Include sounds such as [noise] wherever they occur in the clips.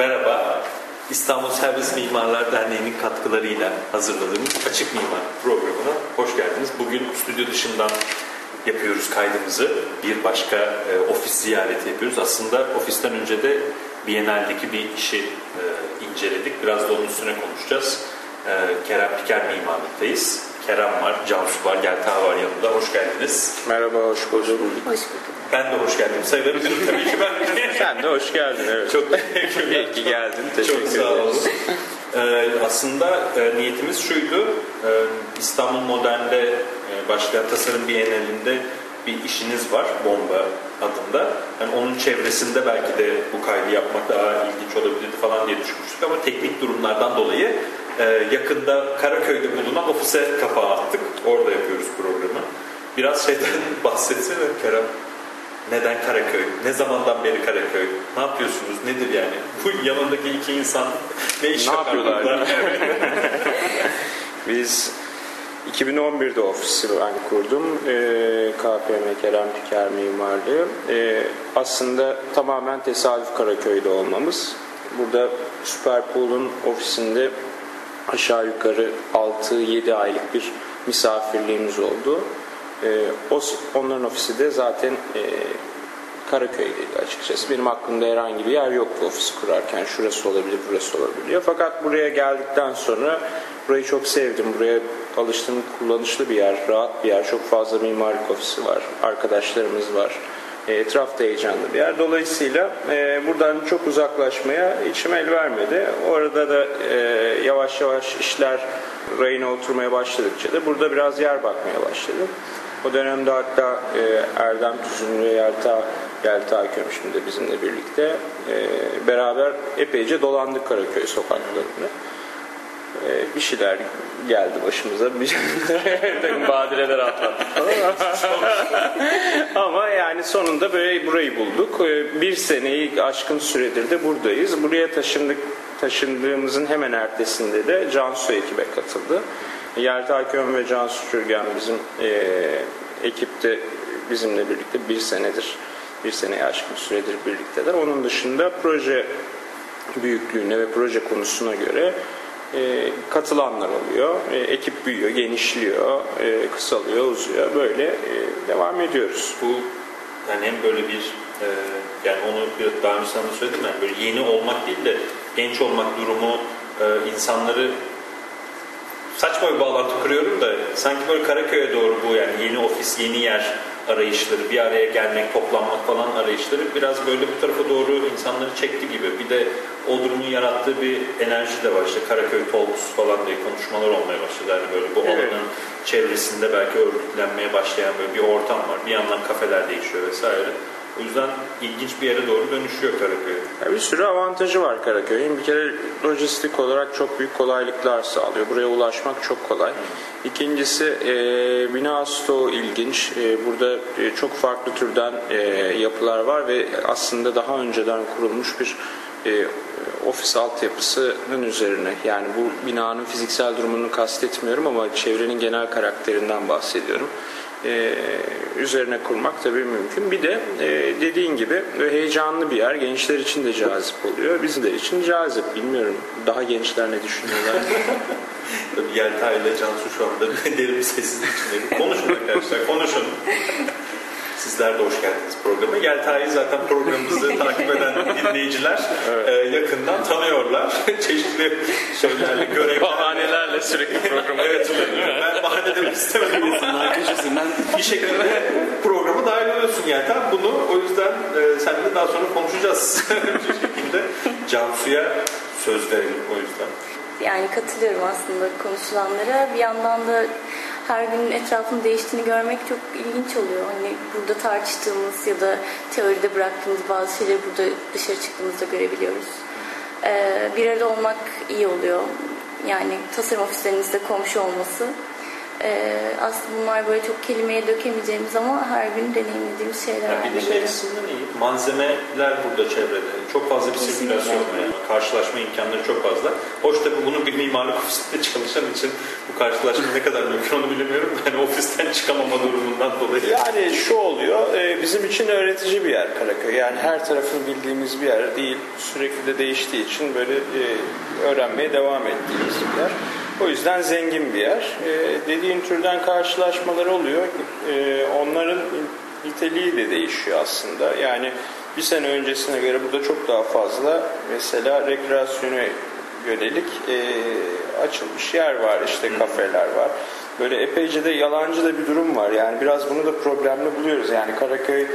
Merhaba. İstanbul Servis Mimarlar Derneği'nin katkılarıyla hazırladığımız Açık Mimar programına hoş geldiniz. Bugün stüdyo dışından yapıyoruz kaydımızı. Bir başka e, ofis ziyareti yapıyoruz. Aslında ofisten önce de Biennale'deki bir işi e, inceledik. Biraz da onun üstüne konuşacağız. E, Kerem Piker Mimarlık'tayız. Kerem var, Cansu var, Gelta var yanında. Hoş geldiniz. Merhaba, hoş bulduk. Hoş bulduk. Ben de hoş geldim sayılırım [laughs] tabii ki ben. Sen de hoş geldin. Evet. Çok teşekkürler. İyi ki geldin. Teşekkür Çok sağ olun. Ee, aslında e, niyetimiz şuydu. e, İstanbul Modern'de e, başlayan tasarım bienalinde bir işiniz var. Bomba adında. Yani onun çevresinde belki de bu kaydı yapmak daha ilginç olabilirdi falan diye düşünmüştük ama teknik durumlardan dolayı e, yakında Karaköy'de bulunan ofise kapağı attık. Orada yapıyoruz programı. Biraz şeyden [laughs] bahsetsene Kerem. Neden Karaköy? Ne zamandan beri Karaköy? Ne yapıyorsunuz? Nedir yani? Bu yanındaki iki insan ne iş Ne yapıyorlar? [laughs] [laughs] Biz 2011'de ofisi ben kurdum. Ee, KPM Kerem Mimarlığı. Ee, aslında tamamen tesadüf Karaköy'de olmamız. Burada Superpool'un ofisinde aşağı yukarı 6-7 aylık bir misafirliğimiz oldu. Ee, o, onların ofisi de zaten e, Karaköy'deydi açıkçası. Benim aklımda herhangi bir yer yoktu ofisi kurarken. Şurası olabilir, burası olabilir. Fakat buraya geldikten sonra burayı çok sevdim. Buraya alıştım. Kullanışlı bir yer, rahat bir yer. Çok fazla mimarlık ofisi var. Arkadaşlarımız var. E, Etrafta heyecanlı bir yer. Dolayısıyla e, buradan çok uzaklaşmaya içim el vermedi. Orada da e, yavaş yavaş işler rayına oturmaya başladıkça da burada biraz yer bakmaya başladım. O dönemde hatta e, Erdem Tüzün ve Yelta, Yelta Kömüş'ün de bizimle birlikte e, beraber epeyce dolandık Karaköy sokaklarında. E, bir şeyler geldi başımıza. [laughs] Bir takım badireler atlattık. [laughs] Ama yani sonunda böyle burayı bulduk. E, bir seneyi aşkın süredir de buradayız. Buraya taşındık taşındığımızın hemen ertesinde de Cansu ekibe katıldı. Yelta Köm ve Cansu Çürgen bizim e, ekipte bizimle birlikte bir senedir, bir seneye aşkın süredir birlikteler. Onun dışında proje büyüklüğüne ve proje konusuna göre e, katılanlar oluyor. E, ekip büyüyor, genişliyor, e, kısalıyor, uzuyor. Böyle e, devam ediyoruz. Bu yani hem böyle bir e, yani onu daha önce sana söyledim yani böyle yeni olmak değil de genç olmak durumu e, insanları saçma bir bağlantı kuruyorum da sanki böyle Karaköy'e doğru bu yani yeni ofis, yeni yer arayışları, bir araya gelmek, toplanmak falan arayışları biraz böyle bu tarafa doğru insanları çekti gibi. Bir de o durumun yarattığı bir enerji de var. İşte Karaköy Talks falan diye konuşmalar olmaya başladı. Yani böyle bu Evet. alanın çevresinde belki örgütlenmeye başlayan böyle bir ortam var. Bir yandan kafeler değişiyor vesaire. O yüzden ilginç bir yere doğru dönüşüyor Karaköy. Bir sürü avantajı var Karaköy'ün. Bir kere lojistik olarak çok büyük kolaylıklar sağlıyor. Buraya ulaşmak çok kolay. İkincisi e, bina stoğu ilginç. E, burada e, çok farklı türden e, yapılar var ve aslında daha önceden kurulmuş bir e, ofis altyapısının üzerine. Yani bu binanın fiziksel durumunu kastetmiyorum ama çevrenin genel karakterinden bahsediyorum e, üzerine kurmak tabii mümkün. Bir de e, dediğin gibi heyecanlı bir yer. Gençler için de cazip oluyor. Bizler için cazip. Bilmiyorum daha gençler ne düşünüyorlar. [laughs] Tabii Yelta ile Cansu şu anda [laughs] derin bir sessizlik içinde. Konuşun arkadaşlar, konuşun. Sizler de hoş geldiniz programa. Yelta'yı zaten programımızı [laughs] takip eden dinleyiciler e, yakından tanıyorlar. Çeşitli şeylerle, görevlerle. Bahanelerle sürekli programa Evet, ben bahane demek istemedim. Şekilde [laughs] programa dahil oluyorsun Yelta. Bunu o yüzden e, seninle daha sonra konuşacağız. [laughs] bir şekilde Cansu'ya söz verelim o yüzden. yani katılıyorum aslında konuşulanlara. Bir yandan da her gün etrafın değiştiğini görmek çok ilginç oluyor. Hani burada tartıştığımız ya da teoride bıraktığımız bazı şeyleri burada dışarı çıktığımızda görebiliyoruz. Ee, bir arada olmak iyi oluyor. Yani tasarım ofislerinizde komşu olması. Ee, aslında bunlar böyle çok kelimeye dökemeyeceğimiz ama her gün deneyimlediğimiz şeyler Yani bir de şey açısından iyi. Malzemeler burada çevrede. Çok fazla bir sirkülasyon var. Yani karşılaşma imkanları çok fazla. Hoş tabii bunu bir mimarlık ofisinde [laughs] çalışan için bu karşılaşma ne kadar mümkün onu bilemiyorum. Yani ofisten çıkamama durumundan dolayı. Yani şu oluyor, e, bizim için öğretici bir yer Karaköy. Yani her tarafını bildiğimiz bir yer değil. Sürekli de değiştiği için böyle e, öğrenmeye devam ettiğimiz bir yer. O yüzden zengin bir yer. E, dediğin türden karşılaşmalar oluyor. Onların niteliği de değişiyor aslında. Yani bir sene öncesine göre burada çok daha fazla mesela rekreasyona yönelik e, açılmış yer var işte kafeler var. Böyle epeyce de yalancı da bir durum var. Yani biraz bunu da problemli buluyoruz. Yani Karaköy'ün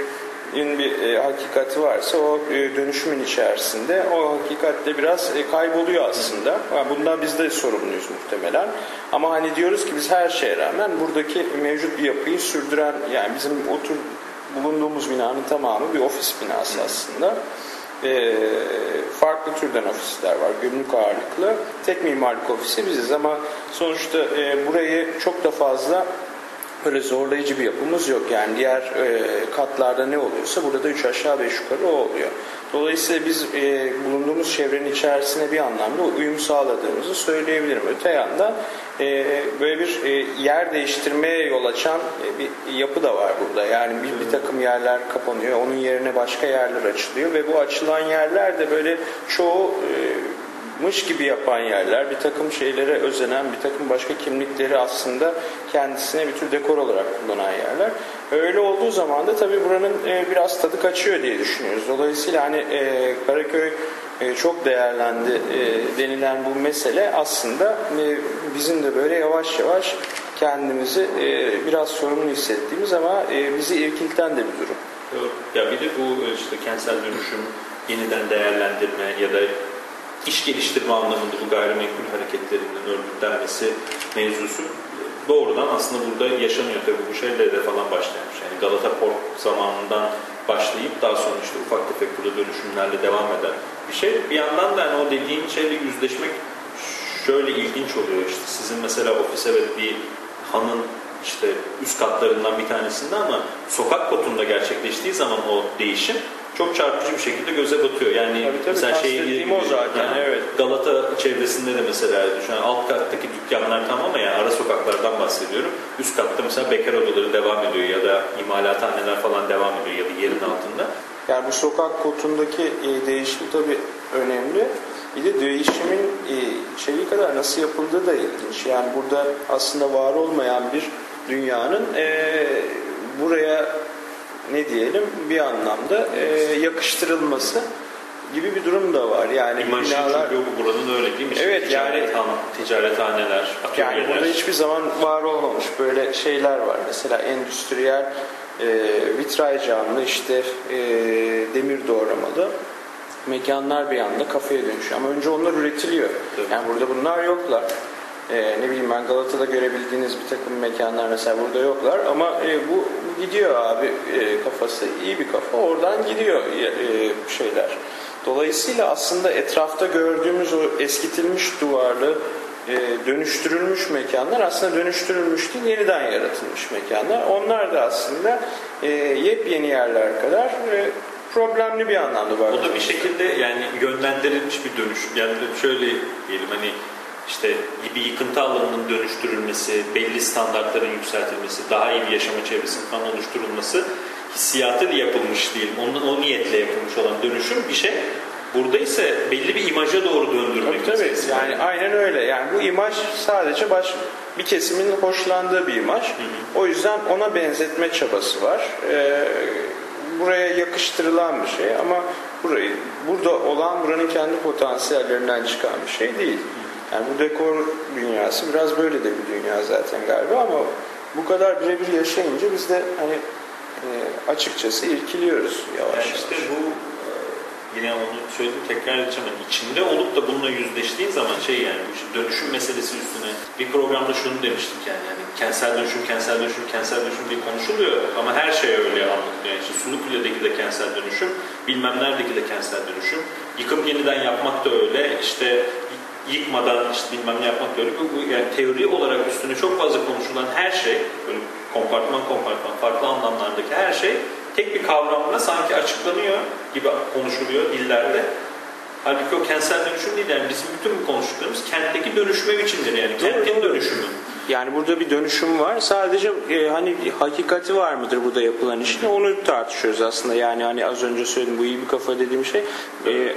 bir e, hakikati varsa o e, dönüşümün içerisinde o hakikatte biraz e, kayboluyor aslında. Yani bundan biz de sorumluyuz muhtemelen. Ama hani diyoruz ki biz her şeye rağmen buradaki mevcut bir yapıyı sürdüren yani bizim otur bulunduğumuz binanın tamamı bir ofis binası aslında. E, farklı türden ofisler var. Gümrük ağırlıklı. Tek mimarlık ofisi biziz ama sonuçta e, burayı çok da fazla böyle zorlayıcı bir yapımız yok. Yani diğer e, katlarda ne oluyorsa burada da 3 aşağı 5 yukarı o oluyor. Dolayısıyla biz e, bulunduğumuz çevrenin içerisine bir anlamda uyum sağladığımızı söyleyebilirim. Öte yandan e, böyle bir e, yer değiştirmeye yol açan e, bir yapı da var burada. Yani bir, bir takım yerler kapanıyor, onun yerine başka yerler açılıyor ve bu açılan yerler de böyle çoğu e, mış gibi yapan yerler, bir takım şeylere özenen, bir takım başka kimlikleri aslında kendisine bir tür dekor olarak kullanan yerler. Öyle olduğu zaman da tabii buranın e, biraz tadı kaçıyor diye düşünüyoruz. Dolayısıyla hani e, Karaköy e, çok değerlendi denilen bu mesele aslında bizim de böyle yavaş yavaş kendimizi biraz sorumlu hissettiğimiz ama bizi irkilten de bir durum. Ya bir de bu işte kentsel dönüşüm, yeniden değerlendirme ya da iş geliştirme anlamında bu gayrimenkul hareketlerinin örgütlenmesi mevzusu doğrudan aslında burada yaşanıyor. Tabii bu şeylerle falan başlamış. Yani Galata Port zamanından başlayıp daha sonra işte ufak tefek burada dönüşümlerle devam eden bir şey. Bir yandan da yani o dediğin şeyle yüzleşmek şöyle ilginç oluyor. İşte sizin mesela ofis evet bir hanın işte üst katlarından bir tanesinde ama sokak kotunda gerçekleştiği zaman o değişim çok çarpıcı bir şekilde göze batıyor. Yani tabii, tabii, mesela şey o zaten. Yani, evet. Galata çevresinde de mesela şu an alt kattaki dükkanlar tamam ama yani ara sokaklardan bahsediyorum. Üst katta mesela bekar odaları devam ediyor ya da imalathaneler falan devam ediyor ya da yerin altında. Yani bu sokak kotundaki e, değişim tabii önemli. Bir de değişimin e, şeyi kadar nasıl yapıldığı da ilginç. Yani burada aslında var olmayan bir dünyanın e, buraya ne diyelim bir anlamda e, yakıştırılması gibi bir durum da var. Yani İmajı binalar çünkü buranın öyle değil mi? Evet Ticaret, yani ticarethaneler, atölyeler. Yani burada hiçbir zaman var olmamış böyle şeyler var. Mesela endüstriyel e, vitray camlı işte e, demir doğramalı mekanlar bir anda kafeye dönüşüyor. Ama önce onlar üretiliyor. Tabii. Yani burada bunlar yoklar. Ee, ne bileyim ben Galata'da görebildiğiniz bir takım mekanlar mesela burada yoklar ama e, bu, bu gidiyor abi e, kafası iyi bir kafa oradan gidiyor e, şeyler. Dolayısıyla aslında etrafta gördüğümüz o eskitilmiş duvarlı e, dönüştürülmüş mekanlar aslında dönüştürülmüş değil yeniden yaratılmış mekanlar. Onlar da aslında e, yepyeni yerler kadar e, problemli bir anlamda var. O da bir şekilde yani yönlendirilmiş bir dönüşüm. Yani şöyle diyelim hani işte bir yıkıntı alanının dönüştürülmesi, belli standartların yükseltilmesi, daha iyi bir yaşama çevresinin falan oluşturulması hissiyatı yapılmış değil. Onun, o niyetle yapılmış olan dönüşüm bir şey. Burada ise belli bir imaja doğru döndürmek. Tabii, tabii. Yani aynen öyle. Yani bu imaj sadece baş bir kesimin hoşlandığı bir imaj. Hı hı. O yüzden ona benzetme çabası var. Ee, buraya yakıştırılan bir şey ama burayı burada olan buranın kendi potansiyellerinden çıkan bir şey değil. Yani bu dekor dünyası biraz böyle de bir dünya zaten galiba ama bu kadar birebir yaşayınca biz de hani e, açıkçası irkiliyoruz yavaş yani işte yavaş. bu e, yine onu söyledim tekrar edeceğim. Yani içinde olup da bununla yüzleştiğin zaman şey yani dönüşüm meselesi üstüne bir programda şunu demiştik yani, yani kentsel dönüşüm, kentsel dönüşüm, kentsel dönüşüm diye konuşuluyor ama her şey öyle anlatılıyor. Yani işte Sulukule'deki de kentsel dönüşüm, bilmem neredeki de kentsel dönüşüm. Yıkıp yeniden yapmak da öyle. İşte yıkmadan işte bilmem ne yapmak böyle bu yani teori olarak üstüne çok fazla konuşulan her şey böyle kompartman kompartman farklı anlamlardaki her şey tek bir kavramla sanki açıklanıyor gibi konuşuluyor dillerde. Halbuki o kentsel dönüşüm değil yani bizim bütün bu konuştuklarımız kentteki dönüşme biçimleri yani kentin dönüşümü. Yani burada bir dönüşüm var. Sadece e, hani hakikati var mıdır burada yapılan işin? Onu tartışıyoruz aslında. Yani hani az önce söyledim bu iyi bir kafa dediğim şey e, e,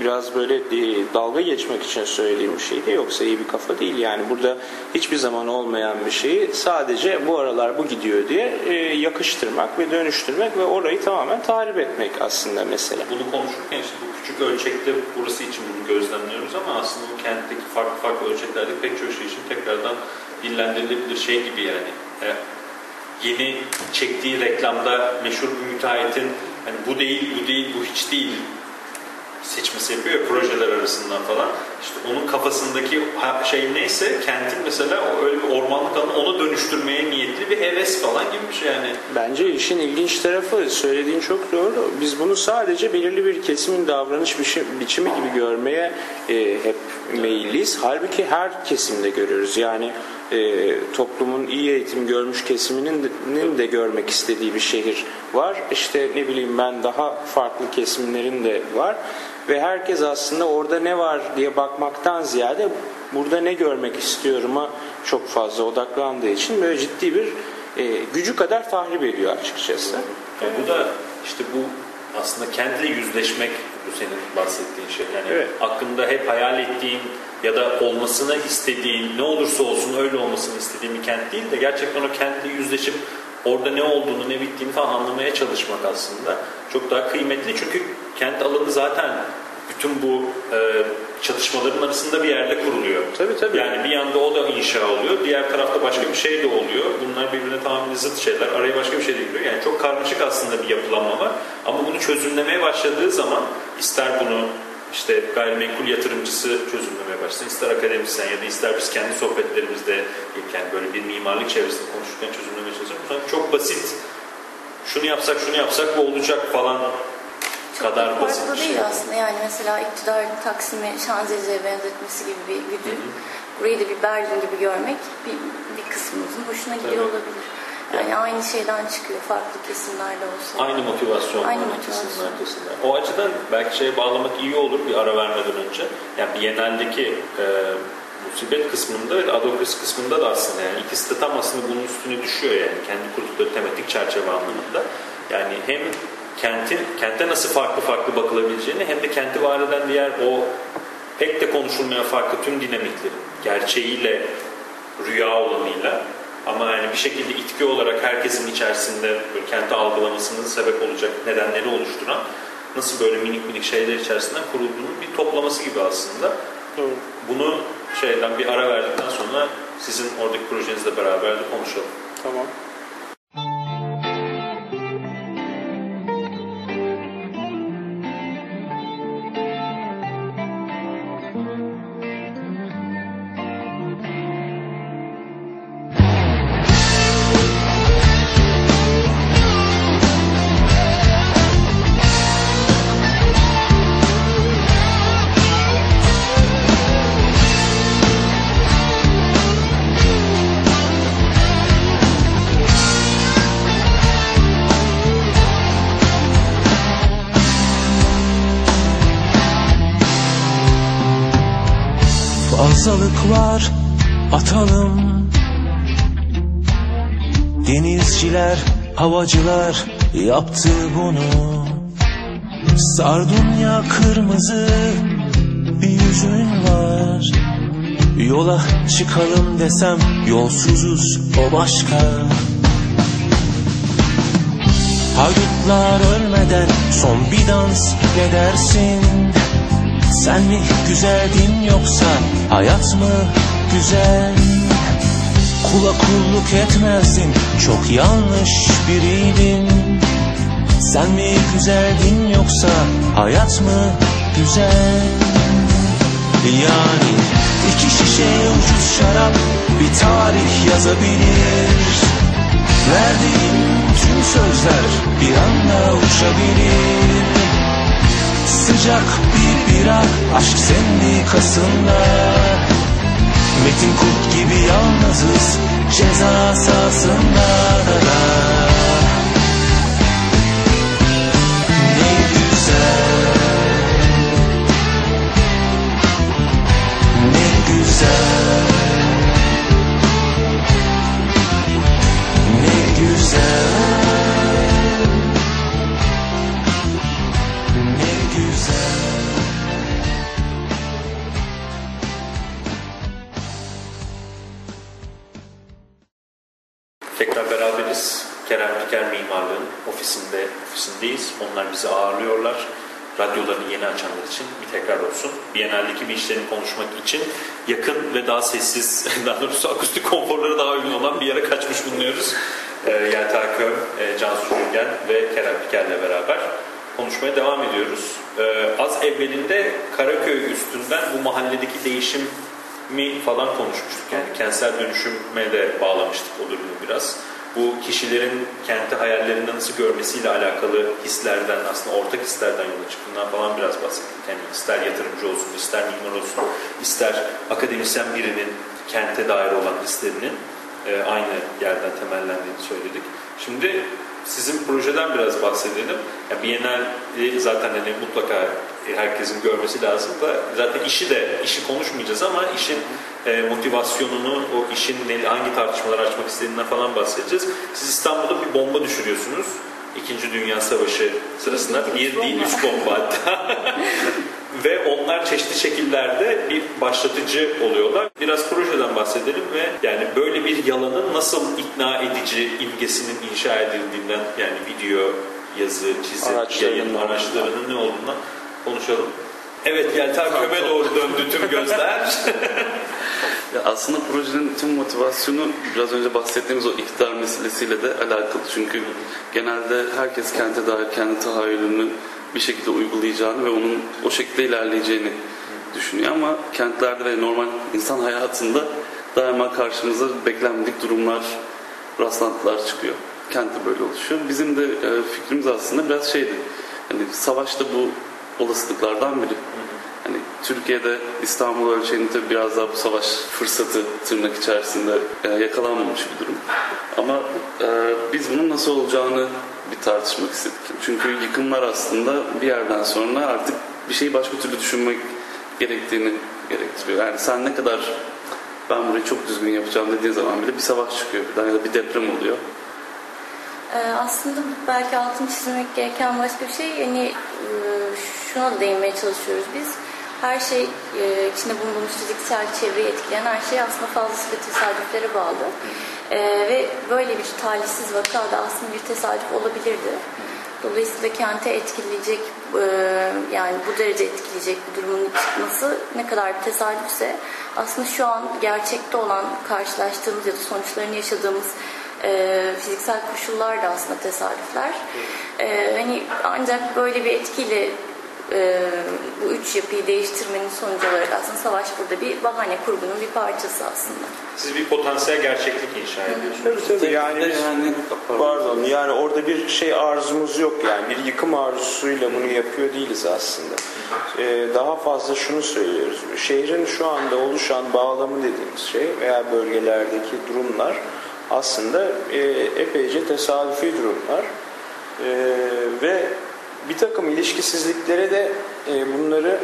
biraz böyle e, dalga geçmek için söylediğim bir şeydi. Yoksa iyi bir kafa değil. Yani burada hiçbir zaman olmayan bir şeyi sadece bu aralar bu gidiyor diye e, yakıştırmak ve dönüştürmek ve orayı tamamen tahrip etmek aslında mesela. Bunu konuşurken işte bu küçük ölçekte burası için bunu gözlemliyoruz ama aslında kentteki farklı farklı ölçeklerde pek çok şey için tekrardan dillendirilebilir şey gibi yani. E, yeni çektiği reklamda meşhur bir müteahhitin hani bu değil, bu değil, bu hiç değil seçmesi yapıyor ya projeler arasından falan. İşte onun kafasındaki şey neyse kentin mesela öyle bir ormanlık alanı onu dönüştürmeye niyetli bir heves falan gibi bir şey yani. Bence işin ilginç tarafı söylediğin çok doğru. Biz bunu sadece belirli bir kesimin davranış biçimi gibi görmeye e, hep meyilliyiz. Halbuki her kesimde görüyoruz. Yani e, toplumun iyi eğitim görmüş kesiminin de görmek istediği bir şehir var. İşte ne bileyim ben daha farklı kesimlerin de var ve herkes aslında orada ne var diye bakmaktan ziyade burada ne görmek istiyorum'a çok fazla odaklandığı için böyle ciddi bir e, gücü kadar tahrip ediyor açıkçası. Yani bu da işte bu aslında kentle yüzleşmek bu senin bahsettiğin şey. Yani evet. aklında hep hayal ettiğin ya da olmasını istediğin, ne olursa olsun öyle olmasını istediğin bir kent değil de gerçekten o kentle yüzleşip orada ne olduğunu, ne bittiğini falan anlamaya çalışmak aslında çok daha kıymetli. Çünkü kent alanı zaten bütün bu e, çatışmaların arasında bir yerde kuruluyor. Tabii tabii. Yani bir yanda o da inşa oluyor, diğer tarafta başka bir şey de oluyor. Bunlar birbirine tamamen zıt şeyler. Araya başka bir şey de giriyor. Yani çok karmaşık aslında bir yapılanma var. Ama bunu çözümlemeye başladığı zaman ister bunu işte gayrimenkul yatırımcısı çözümlemeye başlasın, ister akademisyen ya da ister biz kendi sohbetlerimizde yani böyle bir mimarlık çevresinde konuşurken çözümlemeye çalışıyoruz. Çok basit. Şunu yapsak, şunu yapsak bu olacak falan çok kadar basit farklı değil şey. aslında. Yani mesela iktidar Taksim'i Şanzelize'ye benzetmesi gibi bir güdü. Burayı da bir Berlin gibi görmek bir, bir kısmımızın hoşuna gidiyor olabilir. Yani aynı şeyden çıkıyor farklı kesimlerde olsa. Aynı motivasyon aynı motivasyon. arkasında. O açıdan belki şeye bağlamak iyi olur bir ara vermeden önce. Yani Biennale'deki e, musibet kısmında ve adokrasi kısmında da aslında yani ikisi de tam aslında bunun üstüne düşüyor yani kendi kurdukları tematik çerçeve anlamında. Yani hem kentin kente nasıl farklı farklı bakılabileceğini hem de kenti var eden diğer o pek de konuşulmayan farklı tüm dinamiklerin gerçeğiyle rüya olanıyla ama yani bir şekilde itki olarak herkesin içerisinde böyle kenti algılamasının sebep olacak nedenleri oluşturan nasıl böyle minik minik şeyler içerisinden kurulduğunun bir toplaması gibi aslında. Bunu şeyden bir ara verdikten sonra sizin oradaki projenizle beraber de konuşalım. Tamam. Atalım. Denizciler, havacılar yaptı bunu. Sardunya kırmızı bir yüzün var. Yola çıkalım desem yolsuzuz o başka. Haydutlar ölmeden son bir dans ne dersin? Sen mi güzeldin yoksa hayat mı güzel. Kula kulluk etmezdin çok yanlış biriydin. Sen mi güzeldin yoksa hayat mı güzel? Yani iki şişe ucuz şarap bir tarih yazabilir. Verdiğim tüm sözler bir anda uçabilir. Sıcak bir bira aşk sendikasında Metin Kurt gibi yalnızız ceza sahasında Ne güzel Radyolarını yeni açanlar için bir tekrar olsun. Biennale'deki bir işlerini konuşmak için yakın ve daha sessiz, [laughs] daha doğrusu akustik konforları daha uygun olan bir yere kaçmış bulunuyoruz. E, Yelta Köm, e, Cansu Gürgen ve Kerem Diker'le beraber konuşmaya devam ediyoruz. E, az evvelinde Karaköy üstünden bu mahalledeki değişim mi falan konuşmuştuk. Yani kentsel dönüşüme de bağlamıştık o durumu biraz. Bu kişilerin kenti hayallerinde nasıl görmesiyle alakalı hislerden aslında ortak hislerden yola çıktığından falan biraz bahsettik. Yani ister yatırımcı olsun, ister mimar olsun, ister akademisyen birinin kente dair olan hislerinin e, aynı yerden temellendiğini söyledik. Şimdi sizin projeden biraz bahsedelim. Yani Biennale zaten hani mutlaka herkesin görmesi lazım da zaten işi de işi konuşmayacağız ama işin e, motivasyonunu, o işin ne, hangi tartışmalar açmak istediğinden falan bahsedeceğiz. Siz İstanbul'da bir bomba düşürüyorsunuz. İkinci Dünya Savaşı sırasında bir değil üç bomba hatta. [laughs] ve onlar çeşitli şekillerde bir başlatıcı oluyorlar. Biraz projeden bahsedelim ve yani böyle bir yalanın nasıl ikna edici imgesinin inşa edildiğinden yani video, yazı, çizim, yayın araçlarının ne olduğundan konuşalım. Evet Yelta Köme doğru döndü tüm gözler. [laughs] ya aslında projenin tüm motivasyonu biraz önce bahsettiğimiz o iktidar meselesiyle de alakalı. Çünkü genelde herkes kente dair kendi tahayyülünü bir şekilde uygulayacağını ve onun o şekilde ilerleyeceğini düşünüyor ama kentlerde ve normal insan hayatında daima karşımıza beklenmedik durumlar, rastlantılar çıkıyor. Kentte böyle oluşuyor. Bizim de e, fikrimiz aslında biraz şeydi. Hani savaşta bu olasılıklardan biri. Hani Türkiye'de İstanbul ölçeğinde biraz daha bu savaş fırsatı tırnak içerisinde e, yakalanmamış bir durum. Ama e, biz bunun nasıl olacağını bir tartışmak istedik. Çünkü yıkımlar aslında bir yerden sonra artık bir şeyi başka türlü düşünmek gerektiğini gerektiriyor. Yani sen ne kadar ben burayı çok düzgün yapacağım dediğin zaman bile bir savaş çıkıyor birden ya da bir deprem oluyor. Ee, aslında belki altını çizmek gereken başka bir şey yani e, şuna da değinmeye çalışıyoruz biz. Her şey e, içinde bulunduğumuz fiziksel çevreyi etkileyen her şey aslında fazlasıyla tesadüflere bağlı. E, ve böyle bir talihsiz vaka da aslında bir tesadüf olabilirdi. Dolayısıyla kente etkileyecek yani bu derece etkileyecek bir durumun çıkması ne kadar bir tesadüfse aslında şu an gerçekte olan karşılaştığımız ya da sonuçlarını yaşadığımız e, fiziksel koşullar da aslında tesadüfler. E, hani ancak böyle bir etkiyle e, bu üç yapıyı değiştirmenin sonucu olarak aslında savaş burada bir bahane kurgunun bir parçası aslında. Siz bir potansiyel gerçeklik inşa ediyorsunuz. Tabii tabii yani biz, yani, pardon yani orada bir şey arzumuz yok yani bir yıkım arzusuyla bunu yapıyor değiliz aslında. Ee, daha fazla şunu söylüyoruz. Şehrin şu anda oluşan bağlamı dediğimiz şey veya bölgelerdeki durumlar aslında e, epeyce tesadüfi durumlar e, ve bir takım ilişkisizliklere de e, bunları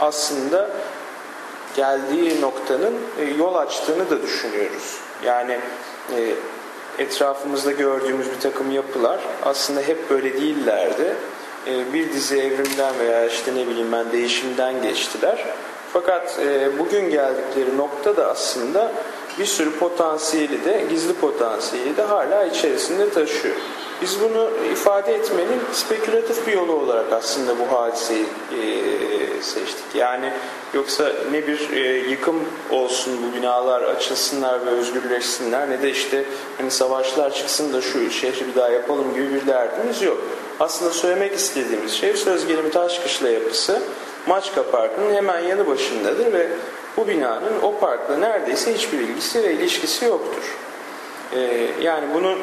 aslında geldiği noktanın yol açtığını da düşünüyoruz. Yani etrafımızda gördüğümüz bir takım yapılar aslında hep böyle değillerdi. Bir dizi evrimden veya işte ne bileyim ben değişimden geçtiler. Fakat bugün geldikleri nokta da aslında bir sürü potansiyeli de, gizli potansiyeli de hala içerisinde taşıyor. Biz bunu ifade etmenin spekülatif bir yolu olarak aslında bu hadiseyi e, seçtik. Yani yoksa ne bir e, yıkım olsun bu binalar açılsınlar ve özgürleşsinler ne de işte hani savaşlar çıksın da şu şehri bir daha yapalım gibi bir derdimiz yok. Aslında söylemek istediğimiz şey söz gelimi Taşkışla yapısı Maçka Parkı'nın hemen yanı başındadır ve bu binanın o parkla neredeyse hiçbir ilgisi ve ilişkisi yoktur. Ee, yani bunu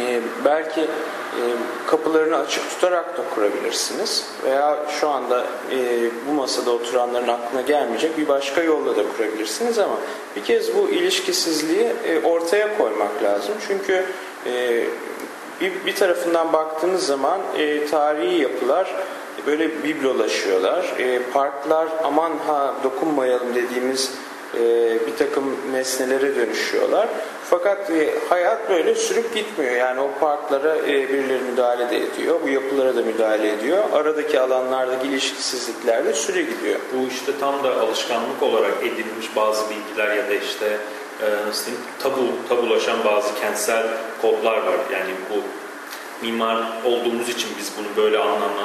e, belki e, kapılarını açık tutarak da kurabilirsiniz veya şu anda e, bu masada oturanların aklına gelmeyecek bir başka yolla da kurabilirsiniz ama bir kez bu ilişkisizliği e, ortaya koymak lazım. Çünkü e, bir, bir tarafından baktığınız zaman e, tarihi yapılar böyle biblolaşıyorlar. E, parklar aman ha dokunmayalım dediğimiz e, bir takım nesnelere dönüşüyorlar. Fakat e, hayat böyle sürüp gitmiyor. Yani o parklara e, birileri müdahale de ediyor. Bu yapılara da müdahale ediyor. Aradaki alanlardaki ilişkisizlikler de süre gidiyor. Bu işte tam da alışkanlık olarak edinilmiş bazı bilgiler ya da işte e, nasıl diyeyim, tabu, tabulaşan bazı kentsel kodlar var. Yani bu mimar olduğumuz için biz bunu böyle anlamla,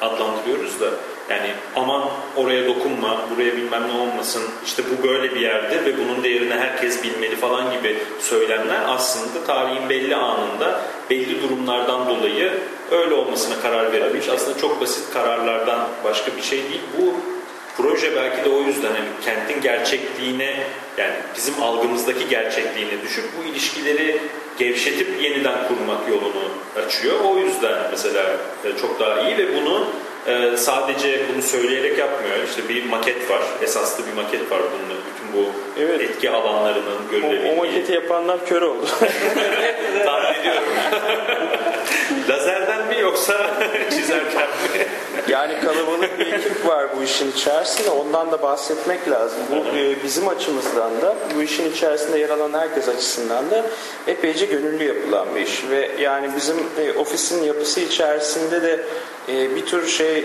adlandırıyoruz da yani aman oraya dokunma, buraya bilmem ne olmasın, işte bu böyle bir yerde ve bunun değerini herkes bilmeli falan gibi söylemler aslında tarihin belli anında belli durumlardan dolayı öyle olmasına karar verilmiş. Aslında çok basit kararlardan başka bir şey değil. Bu proje belki de o yüzden hani kentin gerçekliğine yani bizim algımızdaki gerçekliğine düşüp bu ilişkileri gevşetip yeniden kurmak yolunu açıyor. O yüzden mesela e, çok daha iyi ve bunu e, sadece bunu söyleyerek yapmıyor. İşte bir maket var. Esaslı bir maket var bunun bütün bu evet. etki alanlarının görülebildiği. O, o maketi yapanlar kör oldu. [laughs] Tahmin ediyorum. [laughs] Lazerden mi yoksa [laughs] çizerken mi? Yani kalabalık bir ekip var bu işin içerisinde. Ondan da bahsetmek lazım. Bu e, bizim açımızdan da bu işin içerisinde yer alan herkes açısından da epeyce gönüllü yapılan bir iş. Ve yani bizim e, ofisin yapısı içerisinde de e, bir tür şey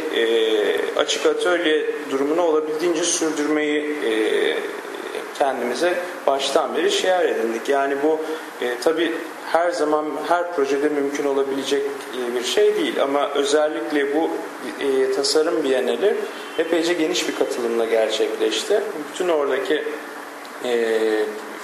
açık atölye durumunu olabildiğince sürdürmeyi kendimize baştan beri şiar edindik. Yani bu e, tabii her zaman her projede mümkün olabilecek e, bir şey değil ama özellikle bu e, tasarım bienali epeyce geniş bir katılımla gerçekleşti. Bütün oradaki e,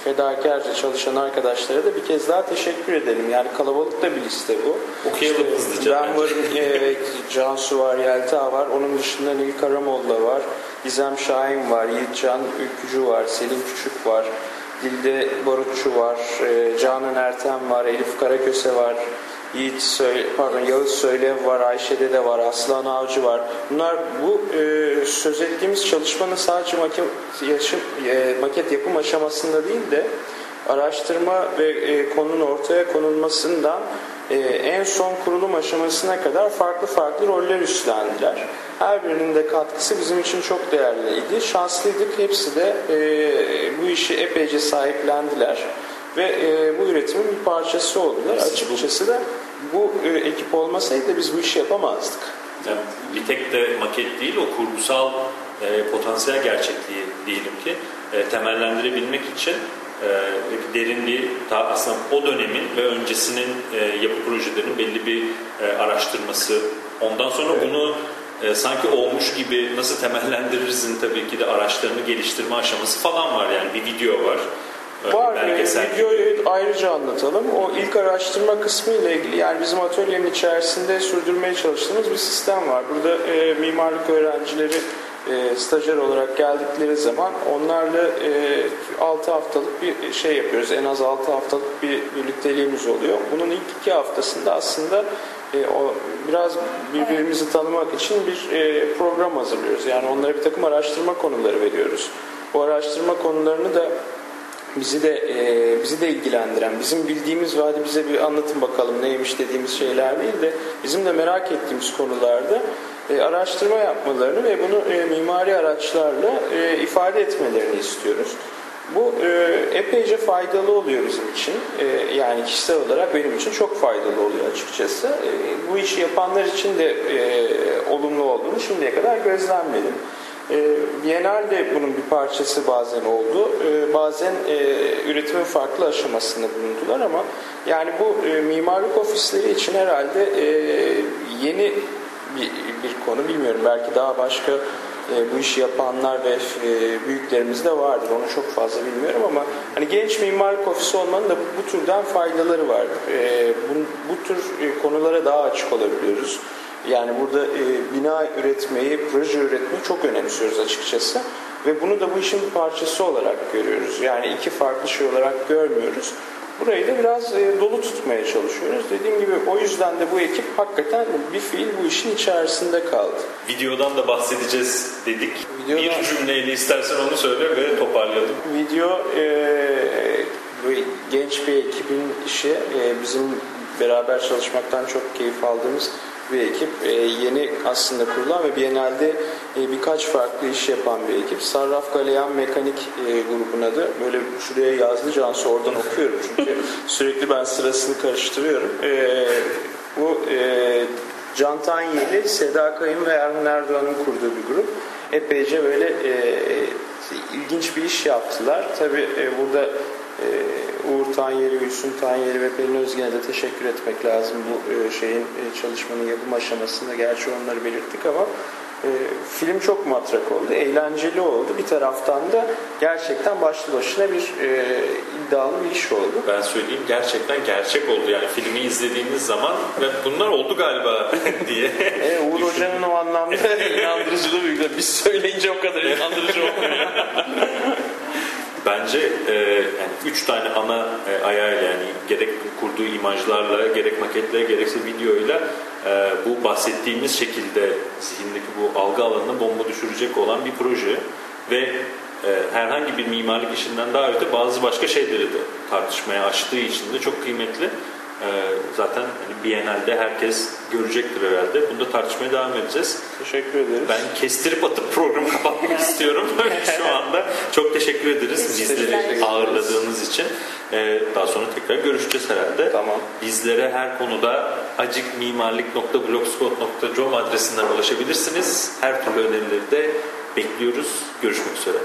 fedakarca çalışan arkadaşlara da bir kez daha teşekkür edelim. Yani kalabalık da bir liste bu. Okuyalım işte, hızlıca. Ben varım, evet, Cansu var, Yelta var. Onun dışında Nil Karamolla var. Gizem Şahin var, Yiğitcan Ülkücü var, Selim Küçük var. Dilde Barutçu var, e, Canan Ertem var, Elif Karaköse var, Yiğit Söyle, pardon Yağız Söylev var, Ayşe Dede var, Aslan Avcı var. Bunlar bu e, söz ettiğimiz çalışmanın sadece maket, yaşım, e, maket yapım aşamasında değil de araştırma ve e, konunun ortaya konulmasından e, en son kurulum aşamasına kadar farklı farklı roller üstlendiler. Her birinin de katkısı bizim için çok değerliydi. Şanslıydık. Hepsi de e, bu işi epeyce sahiplendiler ve e, bu üretimin bir parçası oldular. Açıkçası da bu e, ekip olmasaydı biz bu işi yapamazdık. Yani bir tek de maket değil, o kurgusal e, potansiyel gerçekliği diyelim ki e, temellendirebilmek için e, derin bir aslında o dönemin ve öncesinin e, yapı projelerinin belli bir e, araştırması. Ondan sonra evet. bunu e, sanki olmuş gibi nasıl temellendirirsin tabii ki de araçlarını geliştirme aşaması falan var yani bir video var. Var. E, videoyu ayrıca anlatalım. O ilk araştırma kısmı ile ilgili yani bizim atölyenin içerisinde sürdürmeye çalıştığımız bir sistem var. Burada e, mimarlık öğrencileri e, stajyer olarak geldikleri zaman onlarla e, 6 haftalık bir şey yapıyoruz. En az 6 haftalık bir birlikteliğimiz oluyor. Bunun ilk iki haftasında aslında e, o biraz birbirimizi tanımak için bir e, program hazırlıyoruz. Yani onlara bir takım araştırma konuları veriyoruz. Bu araştırma konularını da bizi de e, bizi de ilgilendiren, bizim bildiğimiz ve hadi bize bir anlatın bakalım neymiş dediğimiz şeyler değil de bizim de merak ettiğimiz konularda e, araştırma yapmalarını ve bunu e, mimari araçlarla e, ifade etmelerini istiyoruz. Bu e, epeyce faydalı oluyor bizim için. E, yani kişisel olarak benim için çok faydalı oluyor açıkçası. E, bu işi yapanlar için de e, olumlu olduğunu şimdiye kadar gözlemledim. E, Bienal de bunun bir parçası bazen oldu. E, bazen e, üretimin farklı aşamasında bulundular ama yani bu e, mimarlık ofisleri için herhalde e, yeni bir, bir konu bilmiyorum. Belki daha başka e, bu işi yapanlar ve e, büyüklerimiz de vardır. Onu çok fazla bilmiyorum ama hani genç mimarlık ofisi olmanın da bu, türden faydaları var. E, bu, bu tür e, konulara daha açık olabiliyoruz. Yani burada e, bina üretmeyi, proje üretmeyi çok önemsiyoruz açıkçası. Ve bunu da bu işin bir parçası olarak görüyoruz. Yani iki farklı şey olarak görmüyoruz. Burayı da biraz e, dolu tutmaya çalışıyoruz. Dediğim gibi o yüzden de bu ekip hakikaten bir fiil bu işin içerisinde kaldı. Videodan da bahsedeceğiz dedik. Videodan... Bir cümleyle istersen onu söyle ve toparlayalım. Video e, genç bir ekibin işi. E, bizim beraber çalışmaktan çok keyif aldığımız bir ekip. E, yeni aslında kurulan ve Biennale'de e, birkaç farklı iş yapan bir ekip. Sarraf Galeyan Mekanik e, grubun adı. Böyle şuraya yazdı Cansu oradan okuyorum çünkü [laughs] sürekli ben sırasını karıştırıyorum. E, bu e, Can Tanyeli, Seda Kayın ve Erhan Erdoğan'ın kurduğu bir grup. Epeyce böyle e, ilginç bir iş yaptılar. Tabii e, burada Uğur Tanyeri, Gülsün Tanyeri ve Pelin Özgen'e de teşekkür etmek lazım bu e, şeyin e, çalışmanın yapım aşamasında. Gerçi onları belirttik ama e, film çok matrak oldu, eğlenceli oldu. Bir taraftan da gerçekten başlı başına bir e, iddialı bir iş oldu. Ben söyleyeyim gerçekten gerçek oldu yani filmi izlediğiniz zaman ve bunlar oldu galiba [laughs] diye. E, Uğur Hoca'nın o anlamda [laughs] inandırıcılığı büyük. Biz söyleyince o kadar inandırıcı olmuyor. [laughs] Bence e, yani üç tane ana e, ayağıyla yani gerek kurduğu imajlarla gerek maketle gerekse videoyla e, bu bahsettiğimiz şekilde zihindeki bu algı alanına bomba düşürecek olan bir proje ve e, herhangi bir mimarlık işinden daha öte bazı başka şeyleri de tartışmaya açtığı için de çok kıymetli. E, zaten hani Biennale'de herkes görecektir herhalde. Bunu da tartışmaya devam edeceğiz. Teşekkür ederiz. Ben kestirip atıp programı kapatmak istiyorum [laughs] şu anda. Çok teşekkür ederiz bizleri ağırladığınız için. Ee, daha sonra tekrar görüşeceğiz herhalde. Tamam. Bizlere her konuda acikmimarlik.blogspot.com adresinden ulaşabilirsiniz. Her türlü önerileri de bekliyoruz. Görüşmek üzere.